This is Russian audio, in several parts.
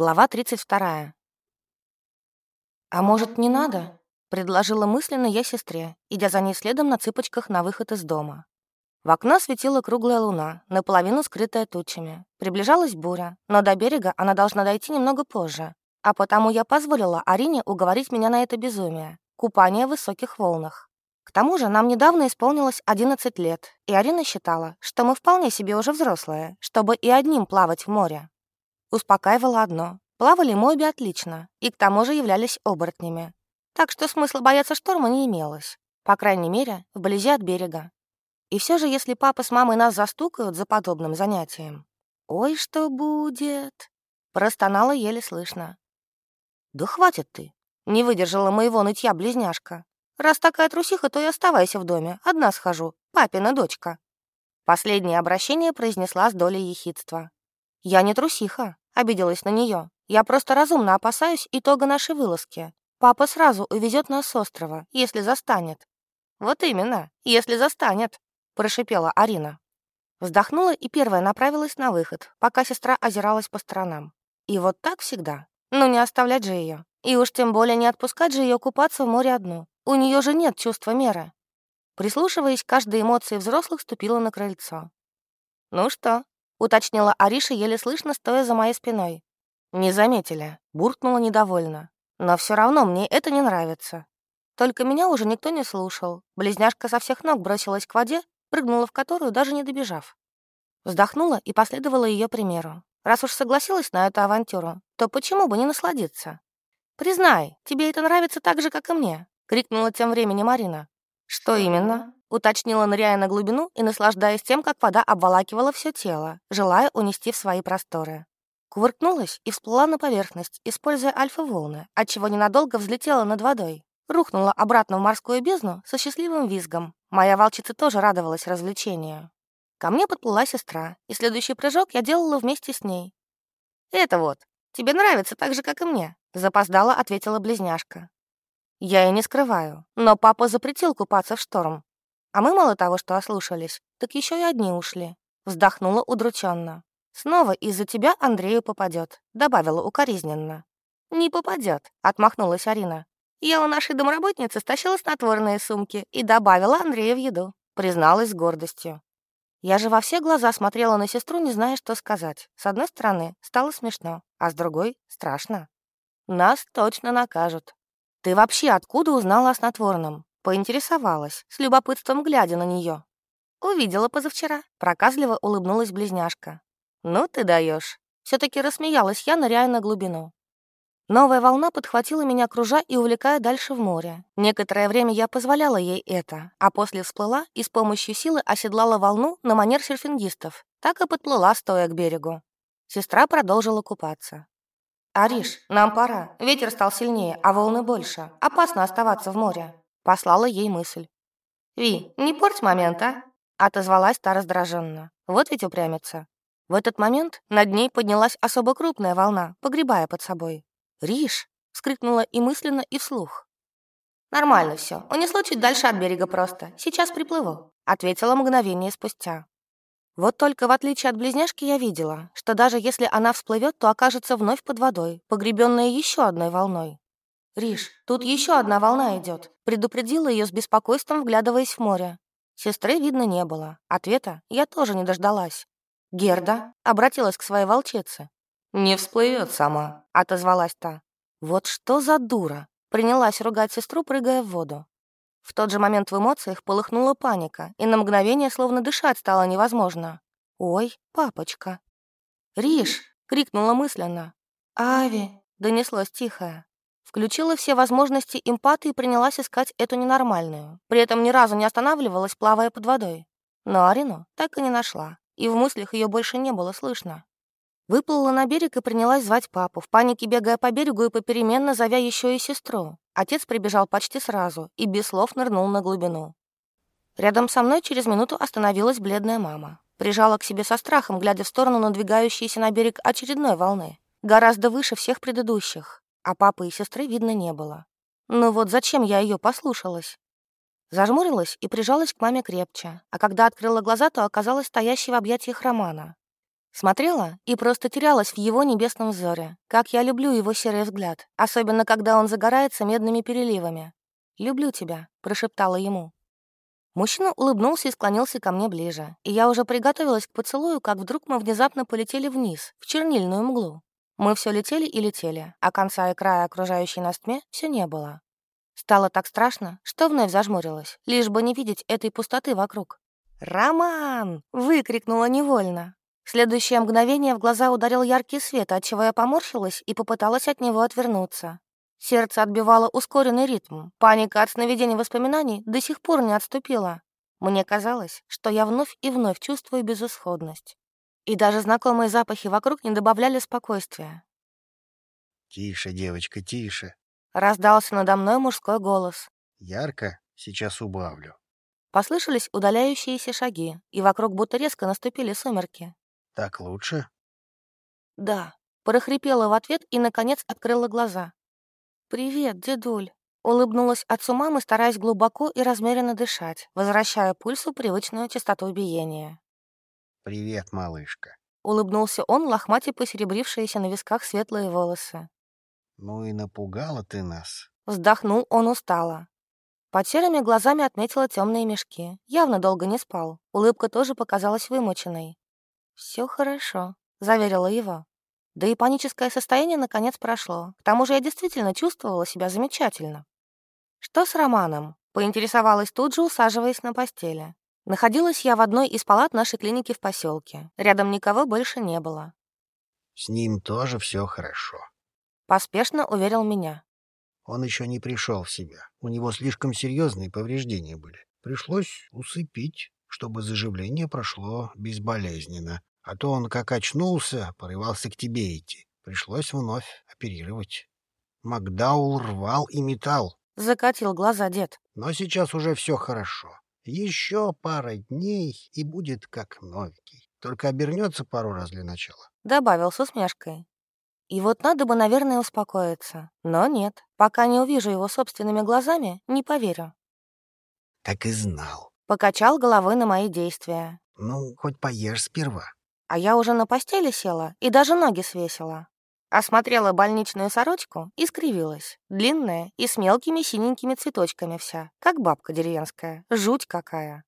Глава 32. «А может, не надо?» — предложила мысленно я сестре, идя за ней следом на цыпочках на выход из дома. В окно светила круглая луна, наполовину скрытая тучами. Приближалась буря, но до берега она должна дойти немного позже. А потому я позволила Арине уговорить меня на это безумие — купание в высоких волнах. К тому же нам недавно исполнилось 11 лет, и Арина считала, что мы вполне себе уже взрослые, чтобы и одним плавать в море. Успокаивало одно. Плавали мы обе отлично, и к тому же являлись оборотнями. Так что смысла бояться шторма не имелось. По крайней мере, вблизи от берега. И все же, если папа с мамой нас застукают за подобным занятием... «Ой, что будет?» Простонала еле слышно. «Да хватит ты!» Не выдержала моего нытья близняшка. «Раз такая трусиха, то и оставайся в доме. Одна схожу. Папина дочка». Последнее обращение произнесла с долей ехидства. «Я не трусиха», — обиделась на нее. «Я просто разумно опасаюсь итога нашей вылазки. Папа сразу увезет нас с острова, если застанет». «Вот именно, если застанет», — прошипела Арина. Вздохнула и первая направилась на выход, пока сестра озиралась по сторонам. И вот так всегда. Ну не оставлять же ее. И уж тем более не отпускать же ее купаться в море одну. У нее же нет чувства меры. Прислушиваясь к каждой эмоции взрослых, ступила на крыльцо. «Ну что, — уточнила Ариша еле слышно, стоя за моей спиной. «Не заметили», — буркнула недовольно. «Но все равно мне это не нравится». Только меня уже никто не слушал. Близняшка со всех ног бросилась к воде, прыгнула в которую, даже не добежав. Вздохнула и последовала ее примеру. Раз уж согласилась на эту авантюру, то почему бы не насладиться? «Признай, тебе это нравится так же, как и мне», — крикнула тем временем Марина. «Что именно?» Уточнила, ныряя на глубину и наслаждаясь тем, как вода обволакивала все тело, желая унести в свои просторы. Кувыркнулась и всплыла на поверхность, используя альфа-волны, отчего ненадолго взлетела над водой. Рухнула обратно в морскую бездну со счастливым визгом. Моя волчица тоже радовалась развлечению. Ко мне подплыла сестра, и следующий прыжок я делала вместе с ней. «Это вот, тебе нравится так же, как и мне», — запоздала ответила близняшка. Я и не скрываю, но папа запретил купаться в шторм, а мы мало того, что ослушались, так еще и одни ушли. Вздохнула удрученно. Снова из-за тебя Андрею попадет, добавила укоризненно. Не попадет, отмахнулась Арина. Я у нашей домработницы стащила снотворные сумки и добавила Андрею в еду, призналась с гордостью. Я же во все глаза смотрела на сестру, не зная, что сказать. С одной стороны, стало смешно, а с другой — страшно. Нас точно накажут. Ты вообще откуда узнала о снотворном? Поинтересовалась, с любопытством глядя на нее. Увидела позавчера. Проказливо улыбнулась близняшка. «Ну ты даешь. Все-таки рассмеялась я, ныряя на глубину. Новая волна подхватила меня, кружа и увлекая дальше в море. Некоторое время я позволяла ей это, а после всплыла и с помощью силы оседлала волну на манер серфингистов. Так и подплыла, стоя к берегу. Сестра продолжила купаться. «Ариш, нам пора. Ветер стал сильнее, а волны больше. Опасно оставаться в море». Послала ей мысль. «Ви, не порть момент, а?» Отозвалась та раздраженно. Вот ведь упрямится. В этот момент над ней поднялась особо крупная волна, погребая под собой. «Риш!» — вскрикнула и мысленно, и вслух. «Нормально все. Унесло чуть дальше от берега просто. Сейчас приплыву», — ответила мгновение спустя. Вот только в отличие от близняшки я видела, что даже если она всплывет, то окажется вновь под водой, погребенная еще одной волной. «Риш, тут еще одна волна идет», — предупредила ее с беспокойством, вглядываясь в море. Сестры видно не было. Ответа я тоже не дождалась. Герда обратилась к своей волчице. «Не всплывет сама», — отозвалась та. «Вот что за дура!» — принялась ругать сестру, прыгая в воду. В тот же момент в эмоциях полыхнула паника, и на мгновение словно дышать стало невозможно. «Ой, папочка!» «Риш!» — крикнула мысленно. «Ави!» — донеслось тихое. Включила все возможности эмпаты и принялась искать эту ненормальную. При этом ни разу не останавливалась, плавая под водой. Но Арину так и не нашла, и в мыслях ее больше не было слышно. Выплыла на берег и принялась звать папу, в панике бегая по берегу и попеременно зовя еще и сестру. Отец прибежал почти сразу и без слов нырнул на глубину. Рядом со мной через минуту остановилась бледная мама. Прижала к себе со страхом, глядя в сторону надвигающейся на берег очередной волны, гораздо выше всех предыдущих а папы и сестры видно не было. Ну вот зачем я ее послушалась? Зажмурилась и прижалась к маме крепче, а когда открыла глаза, то оказалась стоящей в объятиях Романа. Смотрела и просто терялась в его небесном взоре. Как я люблю его серый взгляд, особенно когда он загорается медными переливами. «Люблю тебя», — прошептала ему. Мужчина улыбнулся и склонился ко мне ближе, и я уже приготовилась к поцелую, как вдруг мы внезапно полетели вниз, в чернильную мглу. Мы все летели и летели, а конца и края окружающей нас тьме все не было. Стало так страшно, что вновь зажмурилась, лишь бы не видеть этой пустоты вокруг. «Роман!» — выкрикнула невольно. В следующее мгновение в глаза ударил яркий свет, отчего я поморщилась и попыталась от него отвернуться. Сердце отбивало ускоренный ритм. Паника от сновидений воспоминаний до сих пор не отступила. Мне казалось, что я вновь и вновь чувствую безысходность. И даже знакомые запахи вокруг не добавляли спокойствия. «Тише, девочка, тише!» Раздался надо мной мужской голос. «Ярко? Сейчас убавлю». Послышались удаляющиеся шаги, и вокруг будто резко наступили сумерки. «Так лучше?» «Да», — прохрипела в ответ и, наконец, открыла глаза. «Привет, дедуль», — улыбнулась отцу мамы, стараясь глубоко и размеренно дышать, возвращая пульсу привычную частоту биения. «Привет, малышка», — улыбнулся он, лохматя посеребрившиеся на висках светлые волосы. «Ну и напугала ты нас». Вздохнул он устало. Под серыми глазами отметила темные мешки. Явно долго не спал. Улыбка тоже показалась вымученной. Все хорошо», — заверила его. Да и паническое состояние наконец прошло. К тому же я действительно чувствовала себя замечательно. «Что с Романом?» — поинтересовалась тут же, усаживаясь на постели. Находилась я в одной из палат нашей клиники в поселке. Рядом никого больше не было. «С ним тоже все хорошо», — поспешно уверил меня. Он еще не пришел в себя. У него слишком серьезные повреждения были. Пришлось усыпить, чтобы заживление прошло безболезненно. А то он как очнулся, порывался к тебе идти. Пришлось вновь оперировать. Макдаул рвал и метал. Закатил глаза дед. Но сейчас уже все хорошо. Еще пара дней, и будет как новенький. Только обернется пару раз для начала. Добавил с усмешкой. И вот надо бы, наверное, успокоиться. Но нет, пока не увижу его собственными глазами, не поверю. Так и знал. Покачал головой на мои действия. Ну, хоть поешь сперва. А я уже на постели села и даже ноги свесила. Осмотрела больничную сорочку и скривилась. Длинная и с мелкими синенькими цветочками вся, как бабка деревенская. Жуть какая.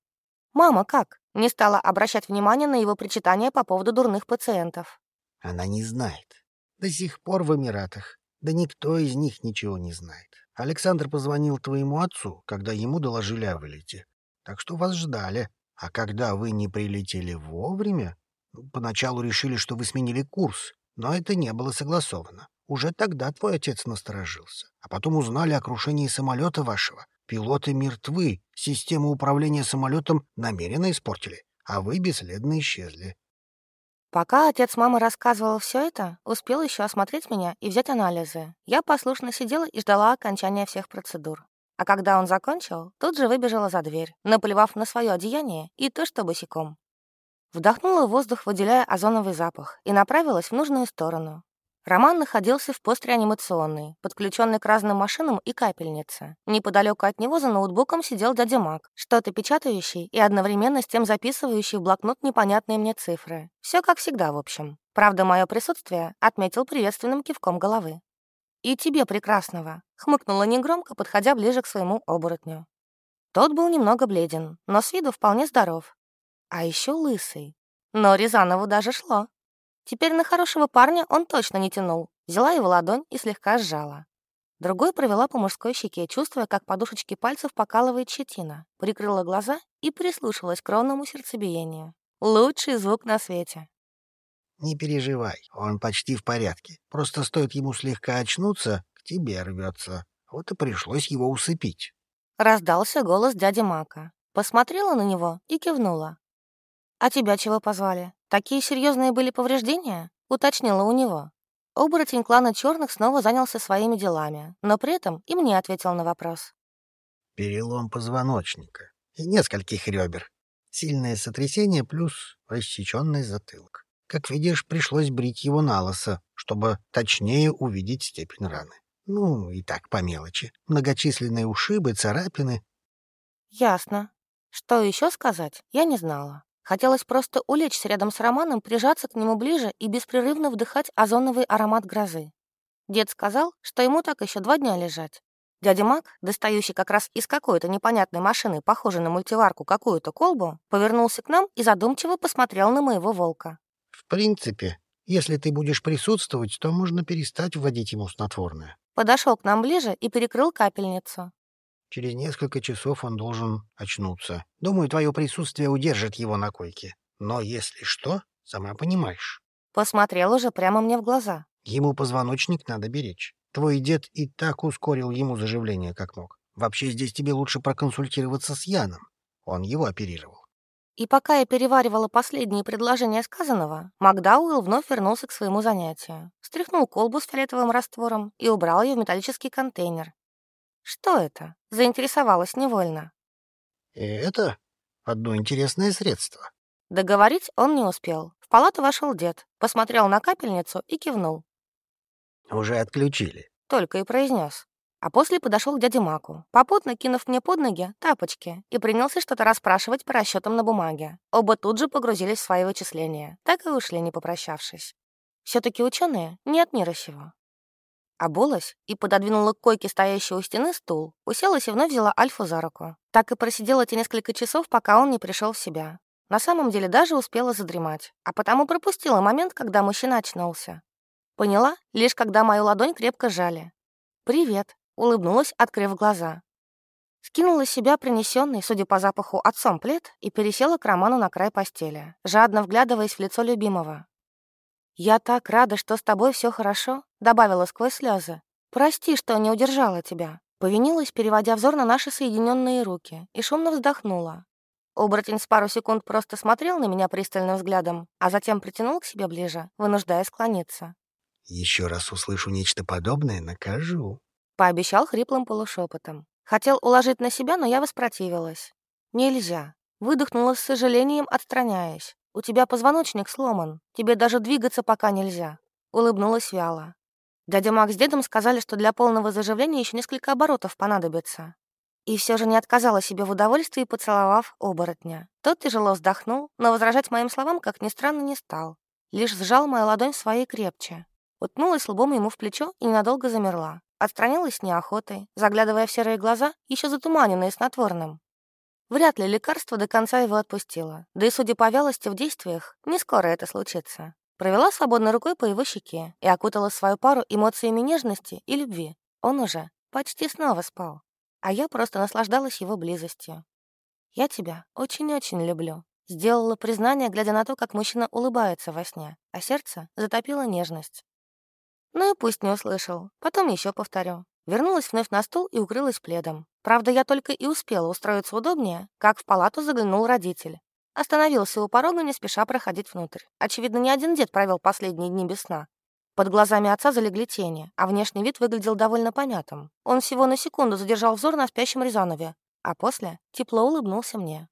«Мама как?» Не стала обращать внимание на его причитания по поводу дурных пациентов. Она не знает. До сих пор в Эмиратах. Да никто из них ничего не знает. Александр позвонил твоему отцу, когда ему доложили о вылете. Так что вас ждали. А когда вы не прилетели вовремя, поначалу решили, что вы сменили курс, но это не было согласовано. Уже тогда твой отец насторожился. А потом узнали о крушении самолета вашего. Пилоты мертвы, систему управления самолетом намеренно испортили, а вы бесследно исчезли. Пока отец мамы рассказывал все это, успел еще осмотреть меня и взять анализы. Я послушно сидела и ждала окончания всех процедур. А когда он закончил, тут же выбежала за дверь, наплевав на свое одеяние и то, что босиком. Вдохнула воздух, выделяя озоновый запах, и направилась в нужную сторону. Роман находился в постреанимационной, подключенный к разным машинам и капельнице. Неподалеку от него за ноутбуком сидел дядя Мак, что-то печатающий и одновременно с тем записывающий в блокнот непонятные мне цифры. Все как всегда, в общем. Правда, мое присутствие отметил приветственным кивком головы. «И тебе прекрасного», — хмыкнула негромко, подходя ближе к своему оборотню. Тот был немного бледен, но с виду вполне здоров. А еще лысый. Но Рязанову даже шло. Теперь на хорошего парня он точно не тянул. Взяла его ладонь и слегка сжала. Другой провела по мужской щеке, чувствуя, как подушечки пальцев покалывает щетина. Прикрыла глаза и прислушалась к ровному сердцебиению. Лучший звук на свете. «Не переживай, он почти в порядке. Просто стоит ему слегка очнуться, к тебе рвется. Вот и пришлось его усыпить». Раздался голос дяди Мака. Посмотрела на него и кивнула. «А тебя чего позвали? Такие серьезные были повреждения?» — уточнила у него. Оборотень клана черных снова занялся своими делами, но при этом и мне ответил на вопрос. «Перелом позвоночника и нескольких ребер. Сильное сотрясение плюс рассеченный затылок. Как видишь, пришлось брить его на лысо, чтобы точнее увидеть степень раны. Ну, и так по мелочи. Многочисленные ушибы, царапины. Ясно. Что еще сказать, я не знала. Хотелось просто улечься рядом с Романом, прижаться к нему ближе и беспрерывно вдыхать озоновый аромат грозы. Дед сказал, что ему так еще два дня лежать. Дядя Мак, достающий как раз из какой-то непонятной машины, похожей на мультиварку, какую-то колбу, повернулся к нам и задумчиво посмотрел на моего волка. В принципе, если ты будешь присутствовать, то можно перестать вводить ему снотворное. Подошел к нам ближе и перекрыл капельницу. Через несколько часов он должен очнуться. Думаю, твое присутствие удержит его на койке. Но если что, сама понимаешь. Посмотрел уже прямо мне в глаза. Ему позвоночник надо беречь. Твой дед и так ускорил ему заживление как мог. Вообще здесь тебе лучше проконсультироваться с Яном. Он его оперировал. И пока я переваривала последние предложения сказанного, Макдауэлл вновь вернулся к своему занятию, встряхнул колбу с фиолетовым раствором и убрал ее в металлический контейнер, «Что это?» — заинтересовалась невольно. «Это одно интересное средство». Договорить он не успел. В палату вошел дед, посмотрел на капельницу и кивнул. «Уже отключили», — только и произнес. А после подошел к дяде Маку, попутно кинув мне под ноги тапочки, и принялся что-то расспрашивать по расчетам на бумаге. Оба тут же погрузились в свои вычисления, так и ушли, не попрощавшись. Все-таки ученые не от мира сего. Обулась и пододвинула к койке стоящий у стены стул, уселась и вновь взяла Альфу за руку. Так и просидела эти несколько часов, пока он не пришел в себя. На самом деле даже успела задремать, а потому пропустила момент, когда мужчина очнулся. Поняла, лишь когда мою ладонь крепко жали. «Привет», — улыбнулась, открыв глаза. Скинула с себя принесенный, судя по запаху, отцом плед и пересела к Роману на край постели, жадно вглядываясь в лицо любимого. «Я так рада, что с тобой все хорошо», — добавила сквозь слезы. «Прости, что не удержала тебя». Повинилась, переводя взор на наши соединенные руки, и шумно вздохнула. Оборотень с пару секунд просто смотрел на меня пристальным взглядом, а затем притянул к себе ближе, вынуждая склониться. «Еще раз услышу нечто подобное, накажу», — пообещал хриплым полушепотом. Хотел уложить на себя, но я воспротивилась. «Нельзя», — выдохнула с сожалением, отстраняясь. «У тебя позвоночник сломан. Тебе даже двигаться пока нельзя», — улыбнулась вяло. Дядя Макс с дедом сказали, что для полного заживления еще несколько оборотов понадобится. И все же не отказала себе в удовольствии, поцеловав оборотня. Тот тяжело вздохнул, но возражать моим словам, как ни странно, не стал. Лишь сжал мою ладонь своей крепче. Утнулась лбом ему в плечо и ненадолго замерла. Отстранилась неохотой, заглядывая в серые глаза, еще затуманенные снотворным. Вряд ли лекарство до конца его отпустило. Да и, судя по вялости в действиях, не скоро это случится. Провела свободной рукой по его щеке и окутала свою пару эмоциями нежности и любви. Он уже почти снова спал. А я просто наслаждалась его близостью. «Я тебя очень-очень люблю», — сделала признание, глядя на то, как мужчина улыбается во сне, а сердце затопило нежность. Ну и пусть не услышал, потом еще повторю. Вернулась вновь на стул и укрылась пледом. Правда, я только и успела устроиться удобнее, как в палату заглянул родитель. Остановился у порога, не спеша проходить внутрь. Очевидно, не один дед провел последние дни без сна. Под глазами отца залегли тени, а внешний вид выглядел довольно помятым. Он всего на секунду задержал взор на спящем Рязанове, а после тепло улыбнулся мне.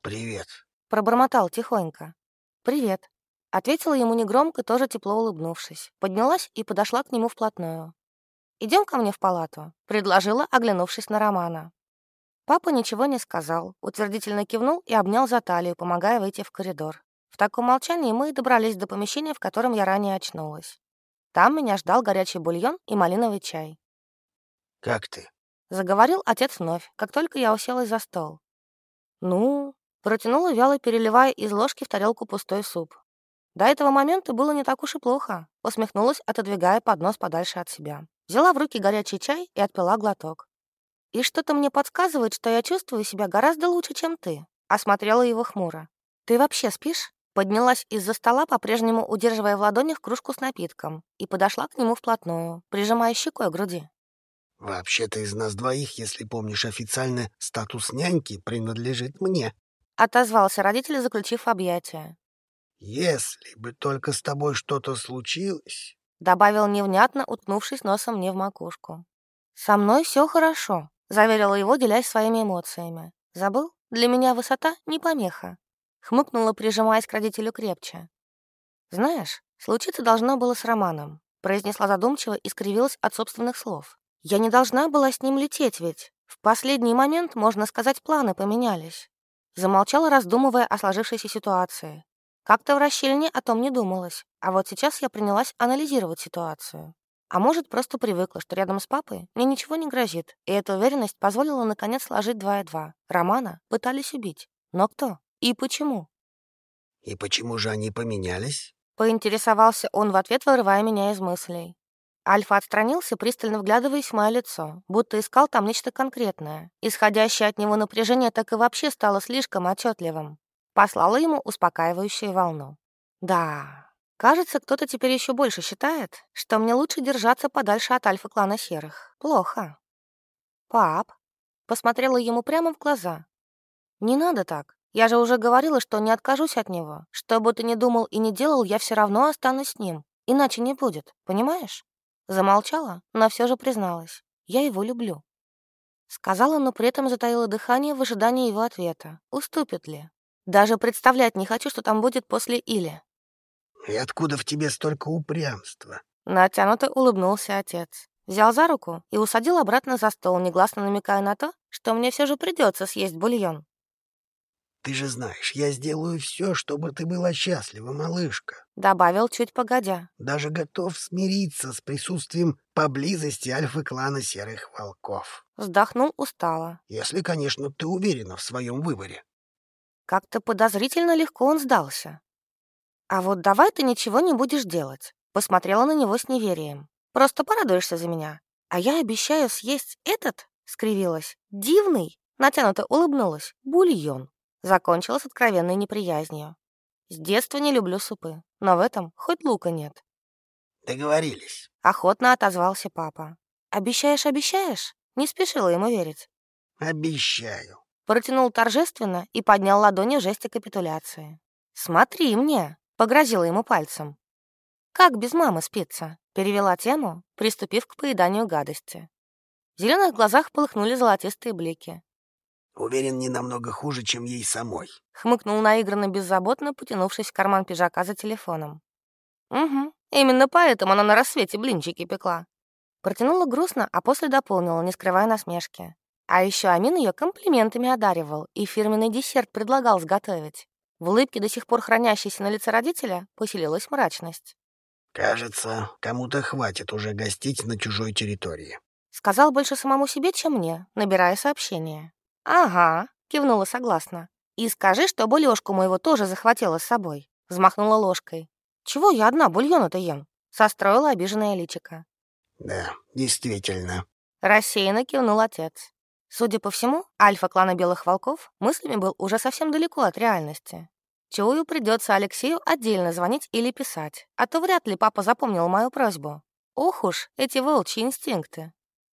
«Привет», — пробормотал тихонько. «Привет», — ответила ему негромко, тоже тепло улыбнувшись. Поднялась и подошла к нему вплотную. «Идем ко мне в палату», — предложила, оглянувшись на Романа. Папа ничего не сказал, утвердительно кивнул и обнял за талию, помогая выйти в коридор. В таком молчании мы и добрались до помещения, в котором я ранее очнулась. Там меня ждал горячий бульон и малиновый чай. «Как ты?» — заговорил отец вновь, как только я уселась за стол. «Ну...» — протянула вяло, переливая из ложки в тарелку пустой суп. До этого момента было не так уж и плохо, усмехнулась, отодвигая поднос подальше от себя. Взяла в руки горячий чай и отпила глоток. «И что-то мне подсказывает, что я чувствую себя гораздо лучше, чем ты», — осмотрела его хмуро. «Ты вообще спишь?» Поднялась из-за стола, по-прежнему удерживая в ладонях кружку с напитком, и подошла к нему вплотную, прижимая щекой к груди. «Вообще-то из нас двоих, если помнишь официально, статус няньки принадлежит мне», — отозвался родитель, заключив объятия. «Если бы только с тобой что-то случилось, добавил невнятно, уткнувшись носом мне в макушку. «Со мной все хорошо», — заверила его, делясь своими эмоциями. «Забыл? Для меня высота — не помеха». Хмыкнула, прижимаясь к родителю крепче. «Знаешь, случиться должно было с Романом», — произнесла задумчиво и скривилась от собственных слов. «Я не должна была с ним лететь ведь. В последний момент, можно сказать, планы поменялись. Замолчала, раздумывая о сложившейся ситуации. Как-то в расщельне о том не думалось, а вот сейчас я принялась анализировать ситуацию. А может, просто привыкла, что рядом с папой мне ничего не грозит, и эта уверенность позволила наконец сложить два и два. Романа пытались убить. Но кто? И почему? «И почему же они поменялись?» Поинтересовался он в ответ, вырывая меня из мыслей. Альфа отстранился, пристально вглядываясь в мое лицо, будто искал там нечто конкретное. Исходящее от него напряжение так и вообще стало слишком отчетливым. Послала ему успокаивающую волну. «Да, кажется, кто-то теперь еще больше считает, что мне лучше держаться подальше от альфа-клана серых. Плохо». «Пап», — посмотрела ему прямо в глаза. «Не надо так. Я же уже говорила, что не откажусь от него. Что бы ты ни думал и не делал, я все равно останусь с ним. Иначе не будет, понимаешь?» Замолчала, но все же призналась. «Я его люблю». Сказала, но при этом затаила дыхание в ожидании его ответа. Уступит ли? Даже представлять не хочу, что там будет после «или». «И откуда в тебе столько упрямства?» Натянуто улыбнулся отец. Взял за руку и усадил обратно за стол, негласно намекая на то, что мне все же придется съесть бульон. Ты же знаешь, я сделаю все, чтобы ты была счастлива, малышка. Добавил чуть погодя. Даже готов смириться с присутствием поблизости альфы-клана Серых Волков. Вздохнул устало. Если, конечно, ты уверена в своем выборе. Как-то подозрительно легко он сдался. А вот давай ты ничего не будешь делать. Посмотрела на него с неверием. Просто порадуешься за меня. А я обещаю съесть этот, скривилась, дивный, натянуто улыбнулась, бульон закончилась откровенной неприязнью. С детства не люблю супы, но в этом хоть лука нет. Договорились. Охотно отозвался папа. Обещаешь, обещаешь? Не спешила ему верить. Обещаю. Протянул торжественно и поднял ладони в жесте капитуляции. «Смотри мне!» — погрозила ему пальцем. «Как без мамы спится?» — перевела тему, приступив к поеданию гадости. В зеленых глазах полыхнули золотистые блики. Уверен, не намного хуже, чем ей самой. Хмыкнул наигранно беззаботно, потянувшись в карман пиджака за телефоном. Угу, именно поэтому она на рассвете блинчики пекла. Протянула грустно, а после дополнила, не скрывая насмешки. А еще Амин ее комплиментами одаривал и фирменный десерт предлагал сготовить. В улыбке, до сих пор хранящейся на лице родителя, поселилась мрачность. «Кажется, кому-то хватит уже гостить на чужой территории», — сказал больше самому себе, чем мне, набирая сообщение. «Ага», — кивнула согласно. «И скажи, что Лёшку моего тоже захватила с собой», — взмахнула ложкой. «Чего я одна бульона-то ем?» — состроила обиженная личика. «Да, действительно», — рассеянно кивнул отец. Судя по всему, альфа клана Белых Волков мыслями был уже совсем далеко от реальности. Чую, придется Алексею отдельно звонить или писать, а то вряд ли папа запомнил мою просьбу. Ох уж, эти волчьи инстинкты.